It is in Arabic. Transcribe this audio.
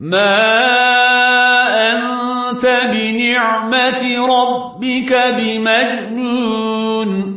ما أنت بنعمة ربك بمجنون